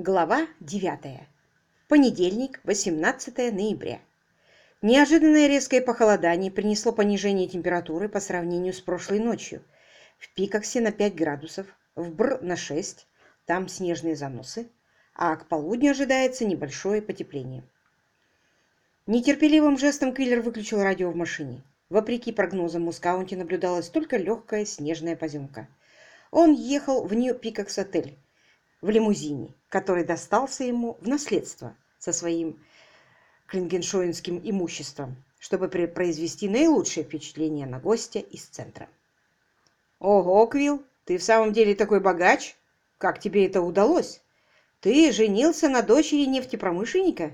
Глава 9. Понедельник, 18 ноября. Неожиданное резкое похолодание принесло понижение температуры по сравнению с прошлой ночью. В Пикоксе на 5 градусов, в Бр на 6, там снежные заносы, а к полудню ожидается небольшое потепление. Нетерпеливым жестом Квиллер выключил радио в машине. Вопреки прогнозам Мускаунти наблюдалась только легкая снежная поземка. Он ехал в Нью-Пикокс-отель в лимузине, который достался ему в наследство со своим клингеншоинским имуществом, чтобы произвести наилучшее впечатление на гостя из центра. «Ого, Квилл, ты в самом деле такой богач? Как тебе это удалось? Ты женился на дочери нефтепромышленника?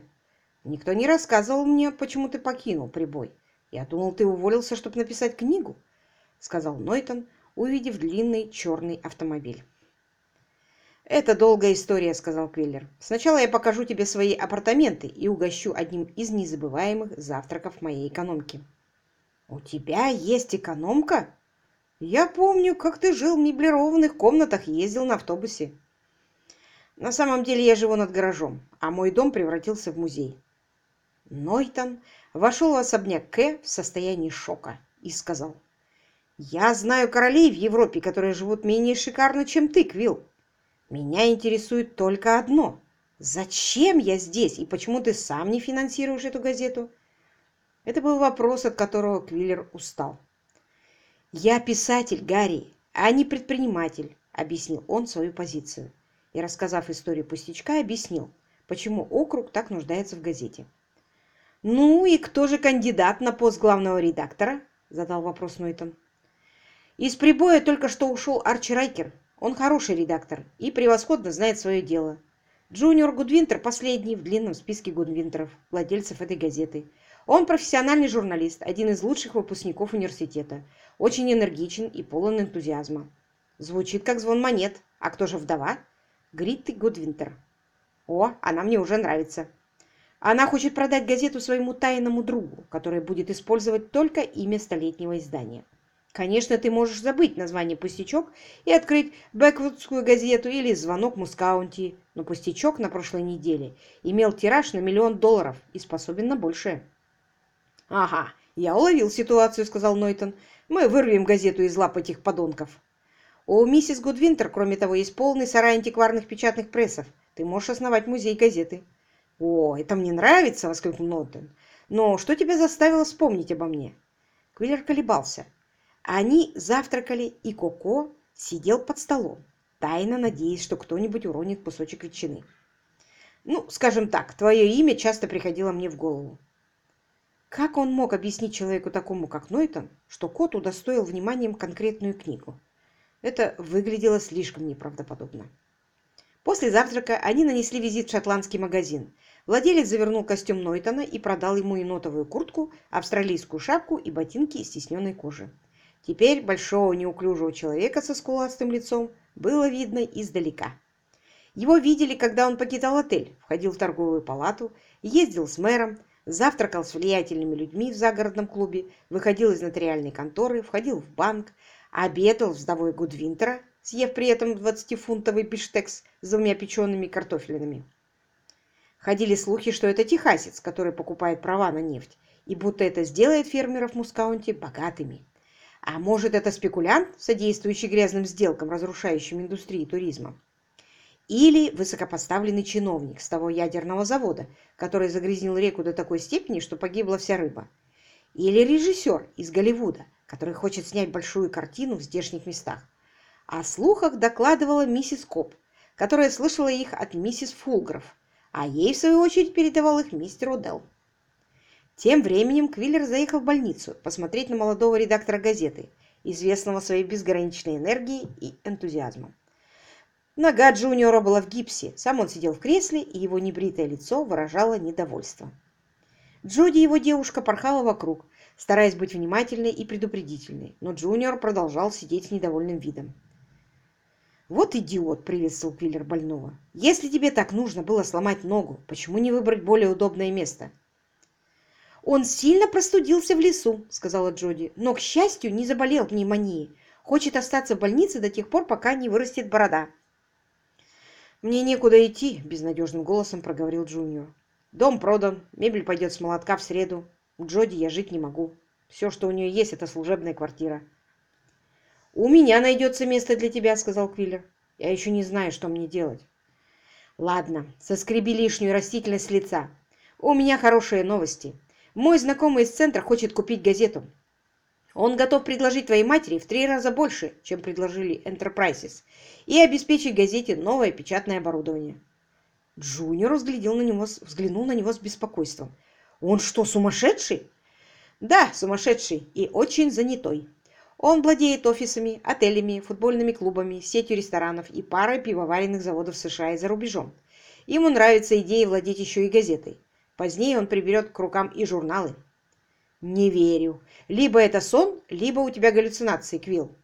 Никто не рассказывал мне, почему ты покинул прибой. Я думал, ты уволился, чтобы написать книгу», — сказал Нойтон, увидев длинный черный автомобиль. «Это долгая история», — сказал Квиллер. «Сначала я покажу тебе свои апартаменты и угощу одним из незабываемых завтраков моей экономки». «У тебя есть экономка? Я помню, как ты жил в меблированных комнатах и ездил на автобусе». «На самом деле я живу над гаражом, а мой дом превратился в музей». Нойтон вошел в особняк К в состоянии шока и сказал, «Я знаю королей в Европе, которые живут менее шикарно, чем ты, Квилл. Меня интересует только одно. Зачем я здесь и почему ты сам не финансируешь эту газету? Это был вопрос, от которого Квиллер устал. «Я писатель, Гарри, а не предприниматель», — объяснил он свою позицию. И, рассказав историю пустячка, объяснил, почему округ так нуждается в газете. «Ну и кто же кандидат на пост главного редактора?» — задал вопрос Нойтон. «Из прибоя только что ушел Арчи Райкер», он хороший редактор и превосходно знает свое дело. Джуниор Гудвинтер последний в длинном списке Гудвинтеров, владельцев этой газеты. Он профессиональный журналист, один из лучших выпускников университета. Очень энергичен и полон энтузиазма. Звучит как звон монет. А кто же вдова? Гритты Гудвинтер. О, она мне уже нравится. Она хочет продать газету своему тайному другу, который будет использовать только имя столетнего издания. Конечно, ты можешь забыть название «Пустячок» и открыть Бэквудскую газету или «Звонок Мускаунти», но «Пустячок» на прошлой неделе имел тираж на миллион долларов и способен на большее. «Ага, я уловил ситуацию», — сказал Нойтон. «Мы вырвем газету из лап этих подонков». «У миссис Гудвинтер, кроме того, есть полный сарай антикварных печатных прессов. Ты можешь основать музей газеты». «О, это мне нравится!» — воскликнул Нойтон. «Но что тебя заставило вспомнить обо мне?» Квиллер колебался. Они завтракали, и Коко сидел под столом, тайно надеясь, что кто-нибудь уронит кусочек ветчины. «Ну, скажем так, твое имя часто приходило мне в голову». Как он мог объяснить человеку такому, как Нойтон, что кот удостоил вниманием конкретную книгу? Это выглядело слишком неправдоподобно. После завтрака они нанесли визит в шотландский магазин. Владелец завернул костюм Нойтона и продал ему енотовую куртку, австралийскую шапку и ботинки из стесненной кожи. Теперь большого неуклюжего человека со скуластым лицом было видно издалека. Его видели, когда он покидал отель, входил в торговую палату, ездил с мэром, завтракал с влиятельными людьми в загородном клубе, выходил из нотариальной конторы, входил в банк, обедал с вдовой Гудвинтера, съев при этом 20-фунтовый биштекс с двумя печеными картофелинами. Ходили слухи, что это техасец, который покупает права на нефть, и будто это сделает фермеров Мускаунти богатыми. А может, это спекулянт, содействующий грязным сделкам, разрушающим индустрию туризма? Или высокопоставленный чиновник с того ядерного завода, который загрязнил реку до такой степени, что погибла вся рыба? Или режиссер из Голливуда, который хочет снять большую картину в здешних местах? О слухах докладывала миссис Коп, которая слышала их от миссис Фулгров, а ей, в свою очередь, передавал их мистер Уделл. Тем временем Квиллер заехал в больницу посмотреть на молодого редактора газеты, известного своей безграничной энергией и энтузиазмом. Нога Джуниора была в гипсе, сам он сидел в кресле, и его небритое лицо выражало недовольство. Джоди, его девушка, порхала вокруг, стараясь быть внимательной и предупредительной, но Джуниор продолжал сидеть с недовольным видом. «Вот идиот!» — приветствовал Квиллер больного. «Если тебе так нужно было сломать ногу, почему не выбрать более удобное место?» «Он сильно простудился в лесу», — сказала Джоди, «но, к счастью, не заболел пневмонией. Хочет остаться в больнице до тех пор, пока не вырастет борода». «Мне некуда идти», — безнадежным голосом проговорил Джуниор. «Дом продан, мебель пойдет с молотка в среду. У Джоди я жить не могу. Все, что у нее есть, это служебная квартира». «У меня найдется место для тебя», — сказал Квиллер. «Я еще не знаю, что мне делать». «Ладно, соскреби лишнюю растительность с лица. У меня хорошие новости. Мой знакомый из центра хочет купить газету. Он готов предложить твоей матери в три раза больше, чем предложили Enterprises, и обеспечить газете новое печатное оборудование». Джуниор взглянул на него, взглянул на него с беспокойством. «Он что, сумасшедший?» «Да, сумасшедший и очень занятой. Он владеет офисами, отелями, футбольными клубами, сетью ресторанов и парой пивоваренных заводов США и за рубежом. Ему нравится идея владеть еще и газетой. Позднее он приберет к рукам и журналы. Не верю. Либо это сон, либо у тебя галлюцинации, Квилл.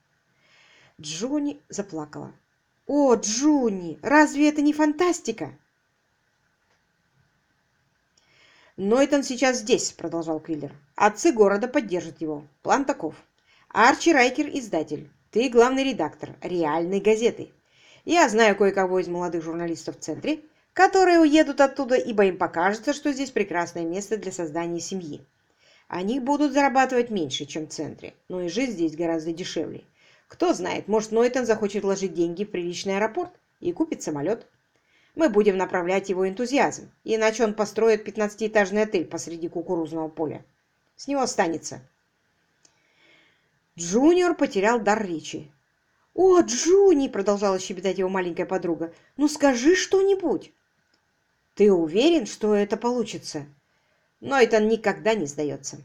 Джонни заплакала. О, Джонни, разве это не фантастика? Нойтон сейчас здесь, продолжал Квиллер. Отцы города поддержат его. План таков. Арчи Райкер – издатель. Ты главный редактор реальной газеты. Я знаю кое-кого из молодых журналистов в центре, которые уедут оттуда, ибо им покажется, что здесь прекрасное место для создания семьи. Они будут зарабатывать меньше, чем в центре, но и жить здесь гораздо дешевле. Кто знает, может, Нойтон захочет вложить деньги в приличный аэропорт и купит самолет. Мы будем направлять его энтузиазм, иначе он построит 15-этажный отель посреди кукурузного поля. С него останется. Джуниор потерял дар речи. «О, Джуни!» — продолжала щебетать его маленькая подруга. «Ну скажи что-нибудь!» «Ты уверен, что это получится?» Но это никогда не сдается.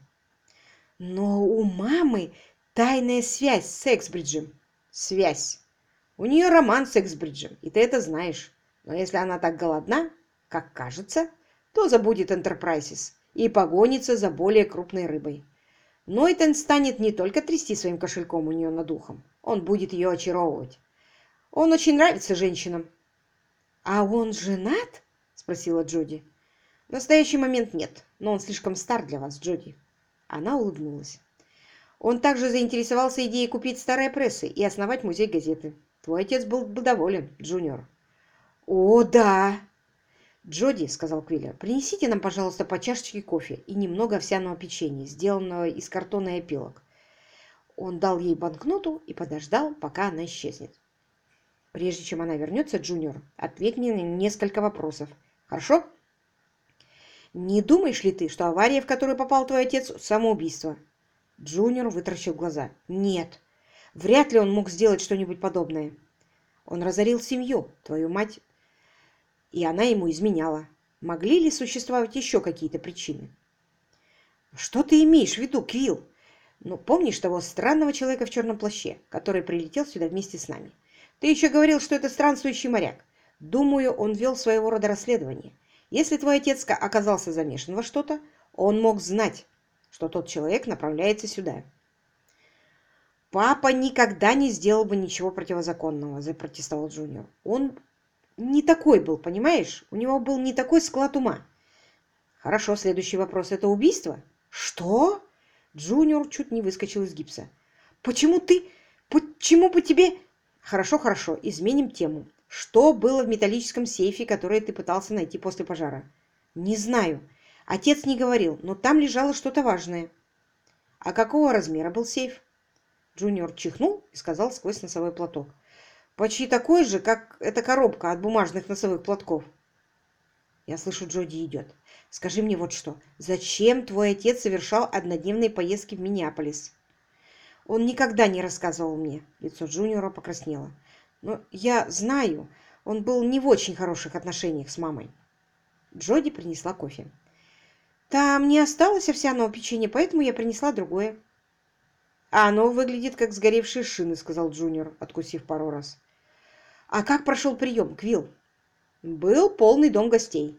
«Но у мамы тайная связь с Эксбриджем». «Связь. У нее роман с Эксбриджем, и ты это знаешь. Но если она так голодна, как кажется, то забудет Энтерпрайсис и погонится за более крупной рыбой. Нойтен станет не только трясти своим кошельком у нее над ухом, он будет ее очаровывать. Он очень нравится женщинам. «А он женат?» – спросила Джоди. «В настоящий момент нет, но он слишком стар для вас, Джоди». Она улыбнулась. Он также заинтересовался идеей купить старые прессы и основать музей газеты. Твой отец был бы доволен, Джуниор. «О, да!» «Джоди», — сказал Квиллер, — «принесите нам, пожалуйста, по чашечке кофе и немного овсяного печенья, сделанного из картона и опилок». Он дал ей банкноту и подождал, пока она исчезнет. «Прежде чем она вернется, Джуниор, ответь мне на несколько вопросов. Хорошо?» «Не думаешь ли ты, что авария, в которую попал твой отец, самоубийство?» Джуниор вытращил глаза. «Нет. Вряд ли он мог сделать что-нибудь подобное. Он разорил семью, твою мать и она ему изменяла. Могли ли существовать еще какие-то причины? Что ты имеешь в виду, Квилл? Ну, помнишь того странного человека в черном плаще, который прилетел сюда вместе с нами? Ты еще говорил, что это странствующий моряк. Думаю, он вел своего рода расследование. Если твой отец оказался замешан во что-то, он мог знать, что тот человек направляется сюда. «Папа никогда не сделал бы ничего противозаконного», – запротестовал Джуниор. «Он не такой был, понимаешь? У него был не такой склад ума. Хорошо, следующий вопрос. Это убийство? Что? Джуниор чуть не выскочил из гипса. Почему ты... Почему бы тебе... Хорошо, хорошо, изменим тему. Что было в металлическом сейфе, который ты пытался найти после пожара? Не знаю. Отец не говорил, но там лежало что-то важное. А какого размера был сейф? Джуниор чихнул и сказал сквозь носовой платок. Почти такой же, как эта коробка от бумажных носовых платков. Я слышу, Джоди идет. Скажи мне вот что. Зачем твой отец совершал однодневные поездки в Миннеаполис? Он никогда не рассказывал мне. Лицо Джуниора покраснело. Но я знаю, он был не в очень хороших отношениях с мамой. Джоди принесла кофе. Там не осталось овсяного печенья, поэтому я принесла другое. А оно выглядит как сгоревшие шины, сказал Джуниор, откусив пару раз. А как прошел прием, Квилл? Был полный дом гостей.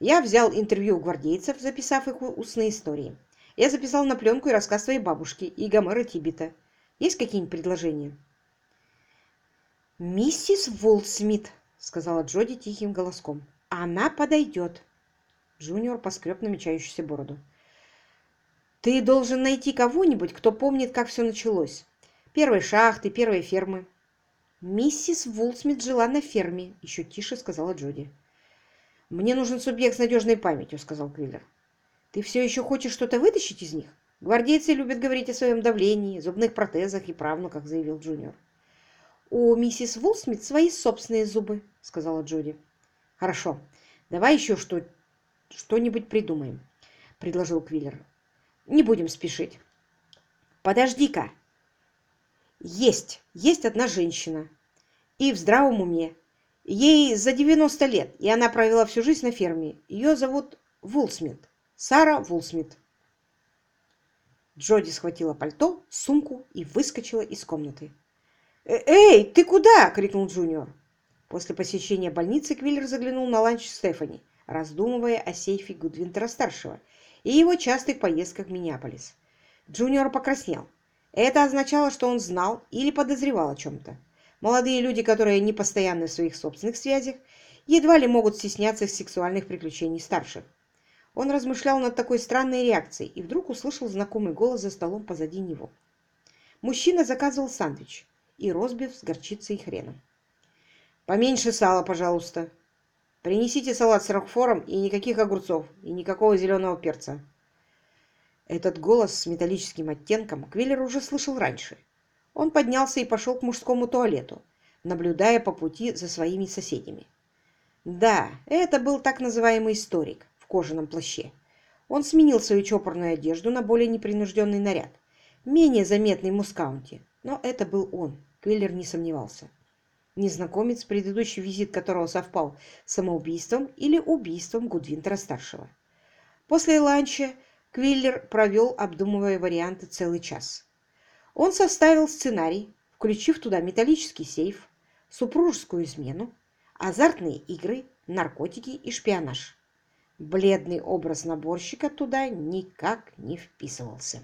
Я взял интервью у гвардейцев, записав их устные истории. Я записал на пленку и рассказ своей бабушки и Гомера Тибета. Есть какие-нибудь предложения? «Миссис Вулсмит», — сказала Джоди тихим голоском. «Она подойдет». Джуниор поскреб намечающуюся бороду. «Ты должен найти кого-нибудь, кто помнит, как все началось. Первые шахты, первые фермы. Миссис Вулсмит жила на ферме, еще тише сказала Джоди. Мне нужен субъект с надежной памятью, сказал Квиллер. Ты все еще хочешь что-то вытащить из них? Гвардейцы любят говорить о своем давлении, зубных протезах и правнуках, заявил Джуниор. У миссис Вулсмит свои собственные зубы, сказала Джоди. Хорошо, давай еще что, что-нибудь придумаем, предложил Квиллер. Не будем спешить. Подожди-ка, есть, есть одна женщина. И в здравом уме. Ей за 90 лет, и она провела всю жизнь на ферме. Ее зовут Вулсмит. Сара Вулсмит. Джоди схватила пальто, сумку и выскочила из комнаты. «Э, «Эй, ты куда?» — крикнул Джуниор. После посещения больницы Квиллер заглянул на ланч Стефани, раздумывая о сейфе Гудвинтера-старшего и его частых поездках в Миннеаполис. Джуниор покраснел. Это означало, что он знал или подозревал о чем-то. Молодые люди, которые не постоянны в своих собственных связях, едва ли могут стесняться сексуальных приключений старших. Он размышлял над такой странной реакцией и вдруг услышал знакомый голос за столом позади него. Мужчина заказывал сандвич и розбив с горчицей и хреном. «Поменьше сала, пожалуйста. Принесите салат с рокфором и никаких огурцов, и никакого зеленого перца. Этот голос с металлическим оттенком Квиллер уже слышал раньше. Он поднялся и пошел к мужскому туалету, наблюдая по пути за своими соседями. Да, это был так называемый историк в кожаном плаще. Он сменил свою чопорную одежду на более непринужденный наряд, менее заметный в Мускаунте, но это был он, Квиллер не сомневался. Незнакомец, предыдущий визит которого совпал с самоубийством или убийством Гудвинтера-старшего. После ланча Квиллер провел, обдумывая варианты, целый час. Он составил сценарий, включив туда металлический сейф, супружескую измену, азартные игры, наркотики и шпионаж. Бледный образ наборщика туда никак не вписывался.